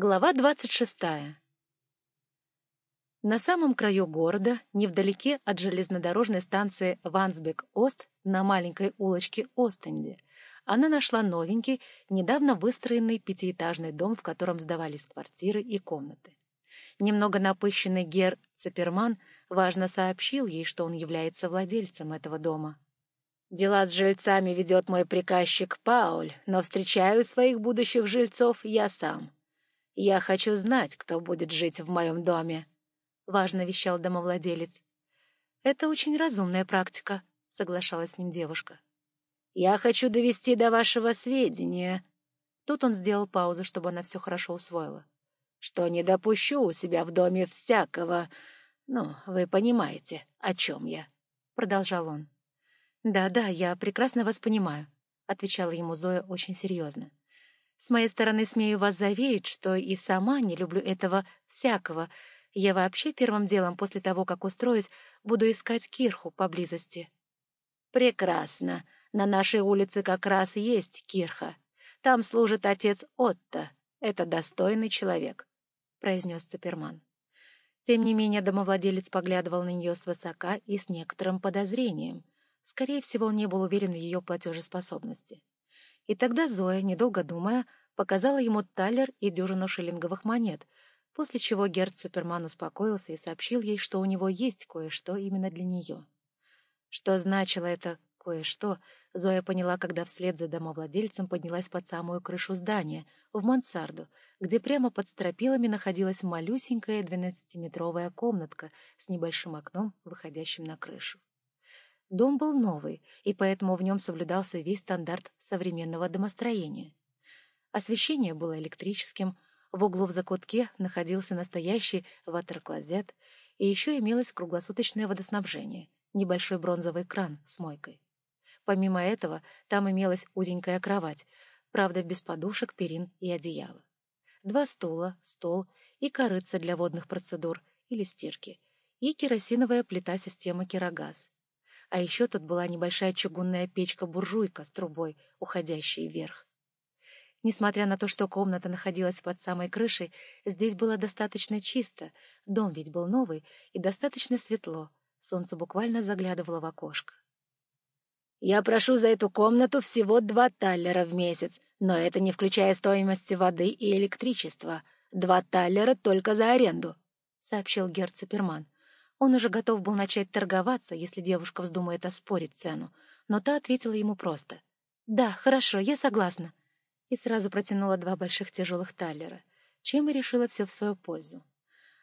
Глава двадцать шестая На самом краю города, невдалеке от железнодорожной станции Вансбек-Ост, на маленькой улочке Остенде, она нашла новенький, недавно выстроенный пятиэтажный дом, в котором сдавались квартиры и комнаты. Немного напыщенный Гер Цеперман важно сообщил ей, что он является владельцем этого дома. «Дела с жильцами ведет мой приказчик Пауль, но встречаю своих будущих жильцов я сам». «Я хочу знать, кто будет жить в моем доме», — важно вещал домовладелец. «Это очень разумная практика», — соглашалась с ним девушка. «Я хочу довести до вашего сведения». Тут он сделал паузу, чтобы она все хорошо усвоила. «Что не допущу у себя в доме всякого... Ну, вы понимаете, о чем я», — продолжал он. «Да-да, я прекрасно вас понимаю», — отвечала ему Зоя очень серьезно. С моей стороны смею вас заверить, что и сама не люблю этого всякого. Я вообще первым делом после того, как устроюсь, буду искать кирху поблизости. Прекрасно. На нашей улице как раз есть кирха. Там служит отец Отто. Это достойный человек, — произнес Цеперман. Тем не менее, домовладелец поглядывал на нее свысока и с некоторым подозрением. Скорее всего, он не был уверен в ее платежеспособности. И тогда Зоя, недолго думая, показала ему талер и дюжину шиллинговых монет, после чего Герц Суперман успокоился и сообщил ей, что у него есть кое-что именно для нее. Что значило это кое-что, Зоя поняла, когда вслед за домовладельцем поднялась под самую крышу здания, в мансарду, где прямо под стропилами находилась малюсенькая двенадцатиметровая комнатка с небольшим окном, выходящим на крышу. Дом был новый, и поэтому в нем соблюдался весь стандарт современного домостроения. Освещение было электрическим, в углу в закутке находился настоящий ватер-клозет, и еще имелось круглосуточное водоснабжение, небольшой бронзовый кран с мойкой. Помимо этого, там имелась узенькая кровать, правда, без подушек, перин и одеяла. Два стула, стол и корыца для водных процедур или стирки, и керосиновая плита системы керогаз. А еще тут была небольшая чугунная печка-буржуйка с трубой, уходящей вверх. Несмотря на то, что комната находилась под самой крышей, здесь было достаточно чисто, дом ведь был новый, и достаточно светло. Солнце буквально заглядывало в окошко. «Я прошу за эту комнату всего два таллера в месяц, но это не включая стоимости воды и электричества. Два таллера только за аренду», — сообщил Герцеперман. Он уже готов был начать торговаться, если девушка вздумает оспорить цену, но та ответила ему просто. «Да, хорошо, я согласна», и сразу протянула два больших тяжелых таллера, чем и решила все в свою пользу.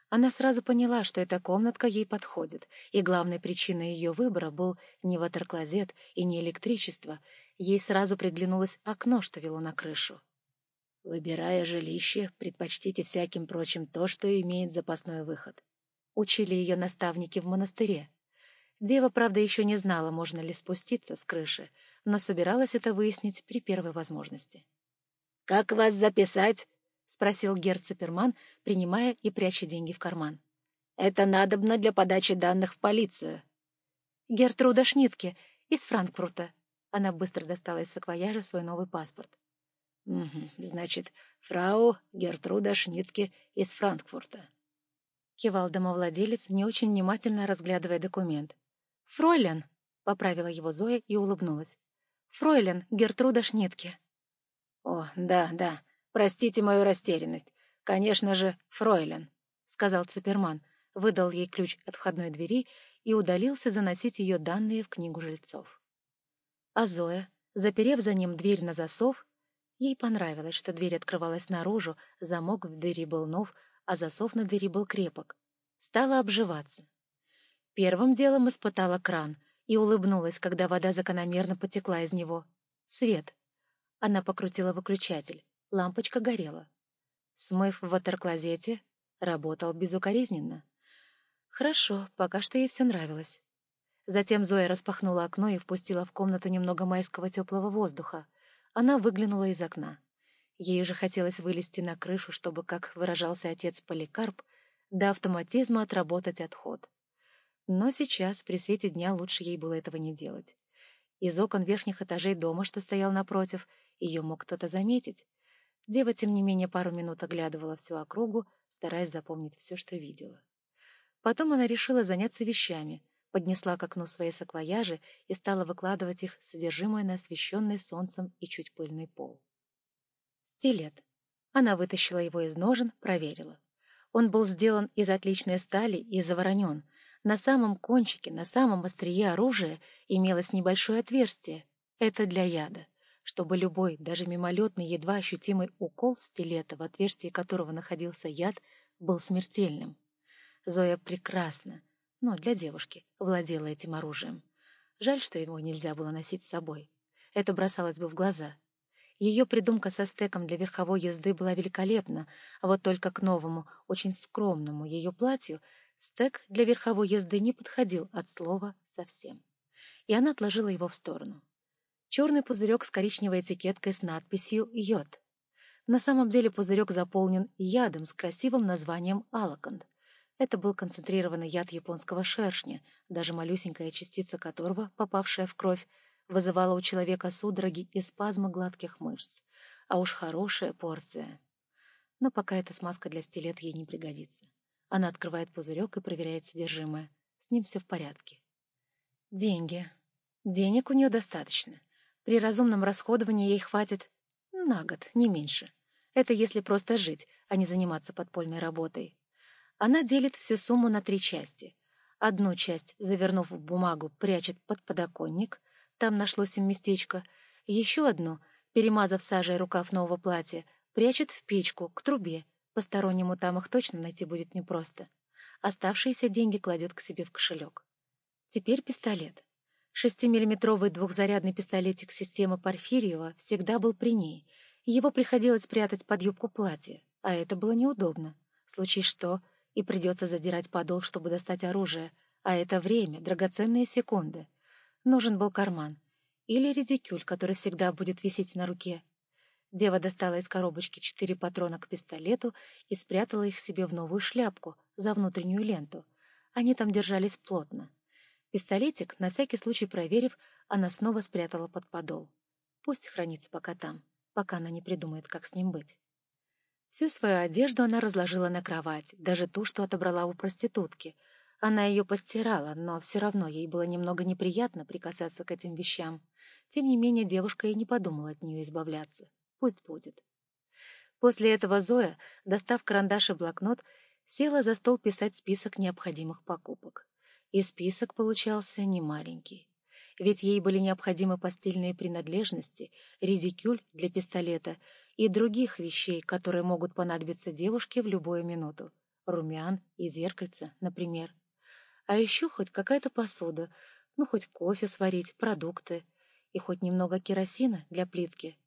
Она сразу поняла, что эта комнатка ей подходит, и главной причиной ее выбора был не ватерклозет и не электричество, ей сразу приглянулось окно, что вело на крышу. «Выбирая жилище, предпочтите всяким прочим то, что имеет запасной выход», учили ее наставники в монастыре. Дева, правда, еще не знала, можно ли спуститься с крыши, но собиралась это выяснить при первой возможности. — Как вас записать? — спросил герцоперман, принимая и пряча деньги в карман. — Это надобно для подачи данных в полицию. — Гертруда Шнитке, из Франкфурта. Она быстро достала из саквояжа свой новый паспорт. — Угу, значит, фрау Гертруда Шнитке из Франкфурта. — кивал домовладелец, не очень внимательно разглядывая документ. «Фройлен!» — поправила его Зоя и улыбнулась. «Фройлен Гертруда Шнитке». «О, да, да, простите мою растерянность. Конечно же, Фройлен», — сказал Цеперман, выдал ей ключ от входной двери и удалился заносить ее данные в книгу жильцов. А Зоя, заперев за ним дверь на засов, ей понравилось, что дверь открывалась наружу, замок в двери был нов, а засов на двери был крепок. Стала обживаться. Первым делом испытала кран и улыбнулась, когда вода закономерно потекла из него. Свет. Она покрутила выключатель. Лампочка горела. Смыв в ватерклозете, работал безукоризненно. Хорошо, пока что ей все нравилось. Затем Зоя распахнула окно и впустила в комнату немного майского теплого воздуха. Она выглянула из окна. Ей уже хотелось вылезти на крышу, чтобы, как выражался отец Поликарп, до автоматизма отработать отход. Но сейчас, при свете дня, лучше ей было этого не делать. Из окон верхних этажей дома, что стоял напротив, ее мог кто-то заметить. Дева, тем не менее, пару минут оглядывала всю округу, стараясь запомнить все, что видела. Потом она решила заняться вещами, поднесла к окну свои саквояжи и стала выкладывать их содержимое на освещенный солнцем и чуть пыльный пол. Стилет. Она вытащила его из ножен, проверила. Он был сделан из отличной стали и заворонен. На самом кончике, на самом острие оружия имелось небольшое отверстие. Это для яда, чтобы любой, даже мимолетный, едва ощутимый укол стилета, в отверстии которого находился яд, был смертельным. Зоя прекрасно, но для девушки, владела этим оружием. Жаль, что его нельзя было носить с собой. Это бросалось бы в глаза. Ее придумка со стеком для верховой езды была великолепна, а вот только к новому, очень скромному ее платью стек для верховой езды не подходил от слова совсем. И она отложила его в сторону. Черный пузырек с коричневой этикеткой с надписью «Йод». На самом деле пузырек заполнен ядом с красивым названием «Алаканд». Это был концентрированный яд японского шершня, даже малюсенькая частица которого, попавшая в кровь, вызывала у человека судороги и спазмы гладких мышц. А уж хорошая порция. Но пока эта смазка для стилет ей не пригодится. Она открывает пузырек и проверяет содержимое. С ним все в порядке. Деньги. Денег у нее достаточно. При разумном расходовании ей хватит на год, не меньше. Это если просто жить, а не заниматься подпольной работой. Она делит всю сумму на три части. Одну часть, завернув в бумагу, прячет под подоконник, там нашлось им местечко. Еще одну, перемазав сажей рукав нового платья, прячет в печку, к трубе. Постороннему там их точно найти будет непросто. Оставшиеся деньги кладет к себе в кошелек. Теперь пистолет. Шестимиллиметровый двухзарядный пистолетик системы Порфирьева всегда был при ней. Его приходилось прятать под юбку платья, а это было неудобно. Случись что, и придется задирать подол, чтобы достать оружие, а это время, драгоценные секунды. Нужен был карман. Или редикюль, который всегда будет висеть на руке. Дева достала из коробочки четыре патрона к пистолету и спрятала их себе в новую шляпку, за внутреннюю ленту. Они там держались плотно. Пистолетик, на всякий случай проверив, она снова спрятала под подол. Пусть хранится пока там, пока она не придумает, как с ним быть. Всю свою одежду она разложила на кровать, даже ту, что отобрала у проститутки. Она ее постирала, но все равно ей было немного неприятно прикасаться к этим вещам. Тем не менее, девушка и не подумала от нее избавляться. Пусть будет. После этого Зоя, достав карандаш и блокнот, села за стол писать список необходимых покупок. И список получался немаленький ведь ей были необходимы постельные принадлежности, редикюль для пистолета и других вещей, которые могут понадобиться девушке в любую минуту. Румян и зеркальца, например. А еще хоть какая-то посуда, ну, хоть кофе сварить, продукты и хоть немного керосина для плитки.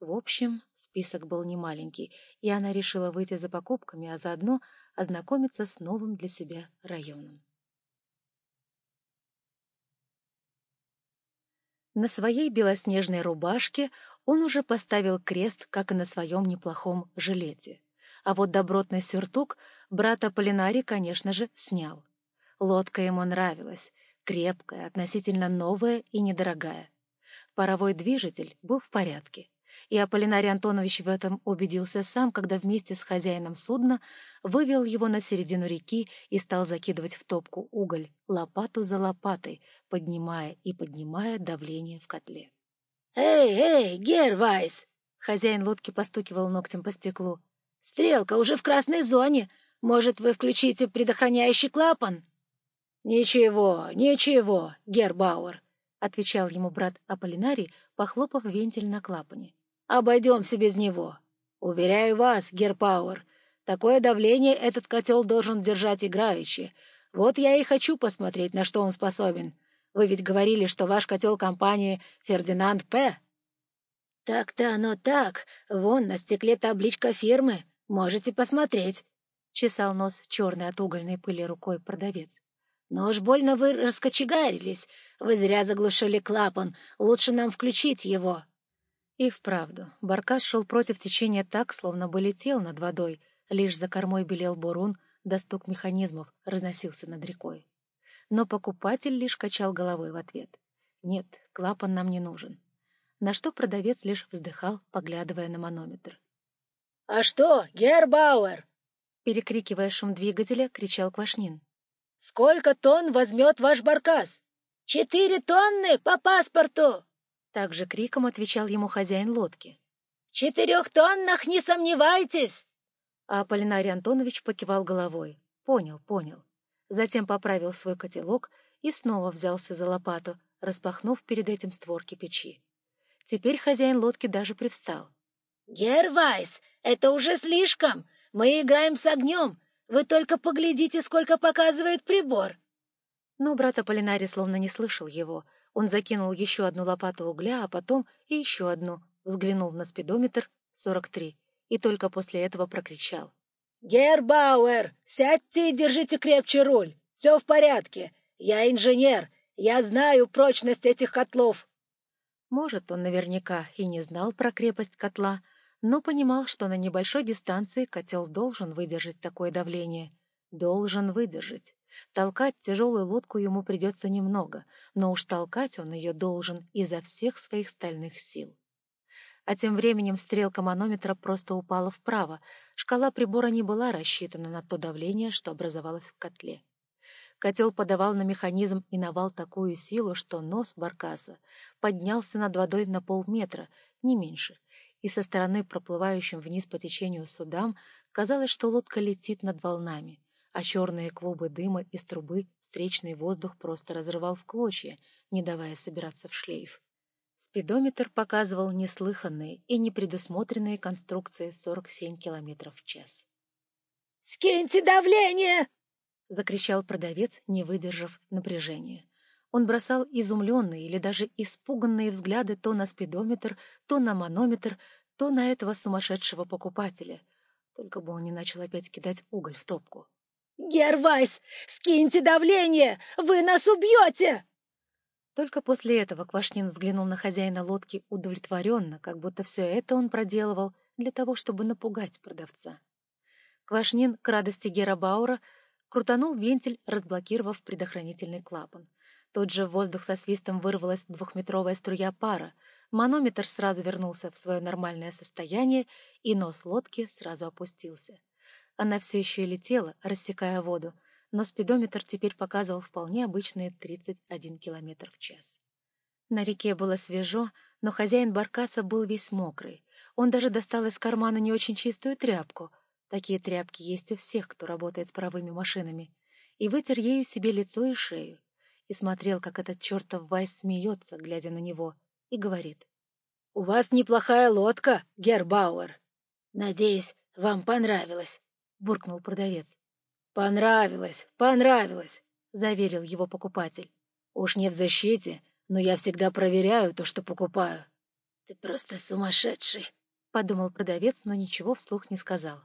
В общем, список был немаленький, и она решила выйти за покупками, а заодно ознакомиться с новым для себя районом. На своей белоснежной рубашке он уже поставил крест, как и на своем неплохом жилете. А вот добротный сюртук брата Полинари, конечно же, снял. Лодка ему нравилась, крепкая, относительно новая и недорогая. Паровой движитель был в порядке и Аполлинарий Антонович в этом убедился сам, когда вместе с хозяином судна вывел его на середину реки и стал закидывать в топку уголь, лопату за лопатой, поднимая и поднимая давление в котле. «Эй, эй, Гервайс!» Хозяин лодки постукивал ногтем по стеклу. «Стрелка уже в красной зоне. Может, вы включите предохраняющий клапан?» «Ничего, ничего, Гербауэр», — отвечал ему брат Аполлинарий, похлопав вентиль на клапане. Обойдемся без него. Уверяю вас, Герпауэр, такое давление этот котел должен держать играючи. Вот я и хочу посмотреть, на что он способен. Вы ведь говорили, что ваш котел компании Фердинанд П. Так-то оно так. Вон на стекле табличка фирмы. Можете посмотреть. Чесал нос черный от угольной пыли рукой продавец. Но уж больно вы раскочегарились. Вы зря заглушили клапан. Лучше нам включить его. И вправду, баркас шел против течения так, словно бы летел над водой, лишь за кормой белел бурун, да стук механизмов разносился над рекой. Но покупатель лишь качал головой в ответ. «Нет, клапан нам не нужен». На что продавец лишь вздыхал, поглядывая на манометр. «А что, Гербауэр?» Перекрикивая шум двигателя, кричал Квашнин. «Сколько тонн возьмет ваш баркас?» «Четыре тонны по паспорту!» Также криком отвечал ему хозяин лодки. «В четырех тоннах не сомневайтесь!» А Аполлинарий Антонович покивал головой. Понял, понял. Затем поправил свой котелок и снова взялся за лопату, распахнув перед этим створки печи. Теперь хозяин лодки даже привстал. — Гервайс, это уже слишком! Мы играем с огнем! Вы только поглядите, сколько показывает прибор! Но брат Аполлинарий словно не слышал его. Он закинул еще одну лопату угля, а потом и еще одну, взглянул на спидометр — 43, и только после этого прокричал. «Гербауэр, сядьте и держите крепче руль. Все в порядке. Я инженер. Я знаю прочность этих котлов». Может, он наверняка и не знал про крепость котла, но понимал, что на небольшой дистанции котел должен выдержать такое давление. Должен выдержать. Толкать тяжелую лодку ему придется немного, но уж толкать он ее должен изо всех своих стальных сил. А тем временем стрелка манометра просто упала вправо. Шкала прибора не была рассчитана на то давление, что образовалось в котле. Котел подавал на механизм и навал такую силу, что нос баркаса поднялся над водой на полметра, не меньше, и со стороны проплывающим вниз по течению судам казалось, что лодка летит над волнами, а черные клубы дыма из трубы встречный воздух просто разрывал в клочья, не давая собираться в шлейф. Спидометр показывал неслыханные и непредусмотренные конструкции 47 км в час. «Скиньте давление!» — закричал продавец, не выдержав напряжения. Он бросал изумленные или даже испуганные взгляды то на спидометр, то на манометр, то на этого сумасшедшего покупателя. Только бы он не начал опять кидать уголь в топку. «Гервайс, скиньте давление! Вы нас убьете!» Только после этого Квашнин взглянул на хозяина лодки удовлетворенно, как будто все это он проделывал для того, чтобы напугать продавца. Квашнин, к радости Гера Баура, крутанул вентиль, разблокировав предохранительный клапан. Тот же в воздух со свистом вырвалась двухметровая струя пара, манометр сразу вернулся в свое нормальное состояние, и нос лодки сразу опустился. Она все еще летела, рассекая воду, но спидометр теперь показывал вполне обычные 31 км в час. На реке было свежо, но хозяин баркаса был весь мокрый. Он даже достал из кармана не очень чистую тряпку. Такие тряпки есть у всех, кто работает с паровыми машинами. И вытер ею себе лицо и шею. И смотрел, как этот чертов Вайс смеется, глядя на него, и говорит. — У вас неплохая лодка, Гербауэр. Надеюсь, вам понравилось, — буркнул продавец. «Понравилось, понравилось», — заверил его покупатель. «Уж не в защите, но я всегда проверяю то, что покупаю». «Ты просто сумасшедший», — подумал продавец, но ничего вслух не сказал.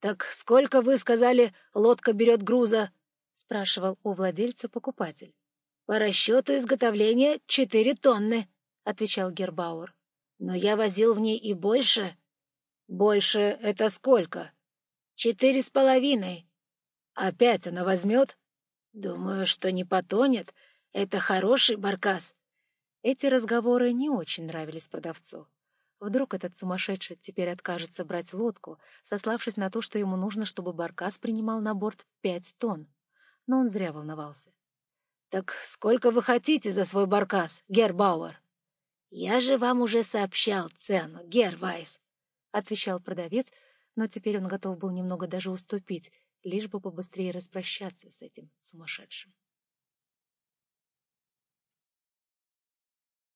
«Так сколько, вы сказали, лодка берет груза?» — спрашивал у владельца покупатель. «По расчету изготовления четыре тонны», — отвечал Гербауэр. «Но я возил в ней и больше». «Больше — это сколько?» «Четыре с половиной», Опять она возьмет? Думаю, что не потонет. Это хороший баркас. Эти разговоры не очень нравились продавцу. Вдруг этот сумасшедший теперь откажется брать лодку, сославшись на то, что ему нужно, чтобы баркас принимал на борт пять тонн. Но он зря волновался. — Так сколько вы хотите за свой баркас, Гербауэр? — Я же вам уже сообщал цену, Гервайс, — отвечал продавец, но теперь он готов был немного даже уступить, лишь бы побыстрее распрощаться с этим сумасшедшим.